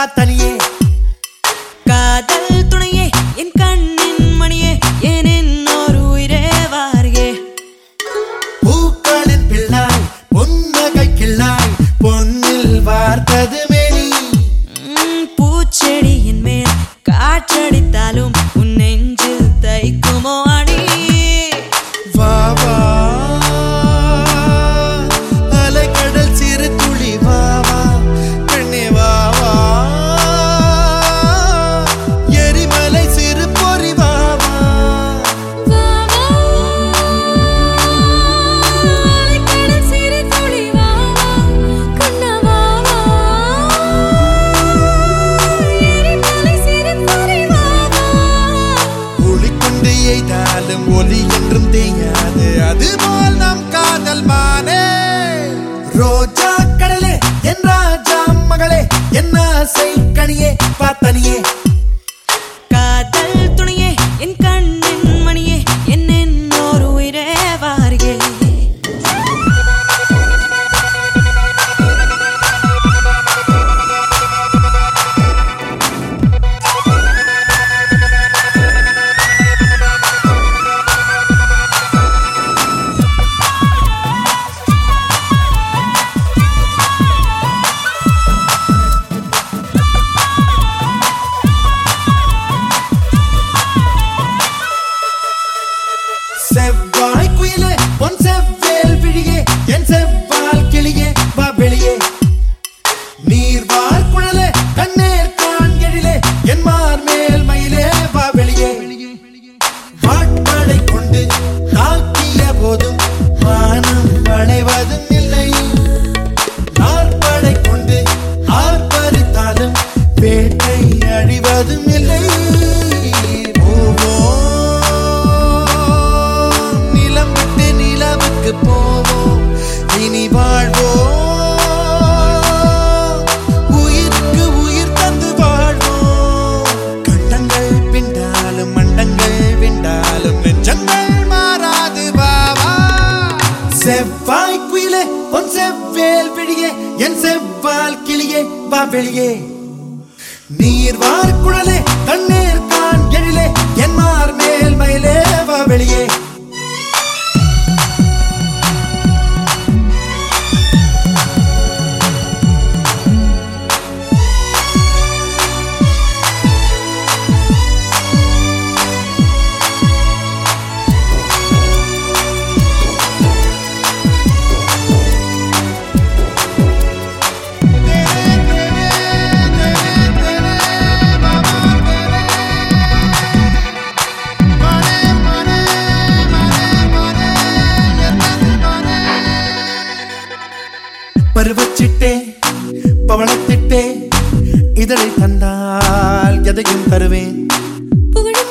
பார்த்தனியே காதல் துணையே என் கண்ணின் மணியே என் இன்னொரு உயிரே வாரியே. பூக்களின் பிள்ளாய் பொன்னகை கிள்ளாய் பொன்னில் வார்த்தது மேனி. ம், பூச்செடியின் மேல் காற்றடித்தாலும் உன் எய்தாலும் ஒலி என்றும் தேயாது. அதுபோல் நம் காதல் மானே. ரோஜா கடலே என் ராஜா மகளே என் ஆசை கனியே பார்த்தனியே வா வெளியே. நீர் வார் குழலே தண்ணீர் தான் எழிலே என் மார் மேல் மயிலே வா வெளியே. பருவச்சிட்டே பவளத்திட்டே இதழை தந்தால் எதையும் தருவேன். புகழும்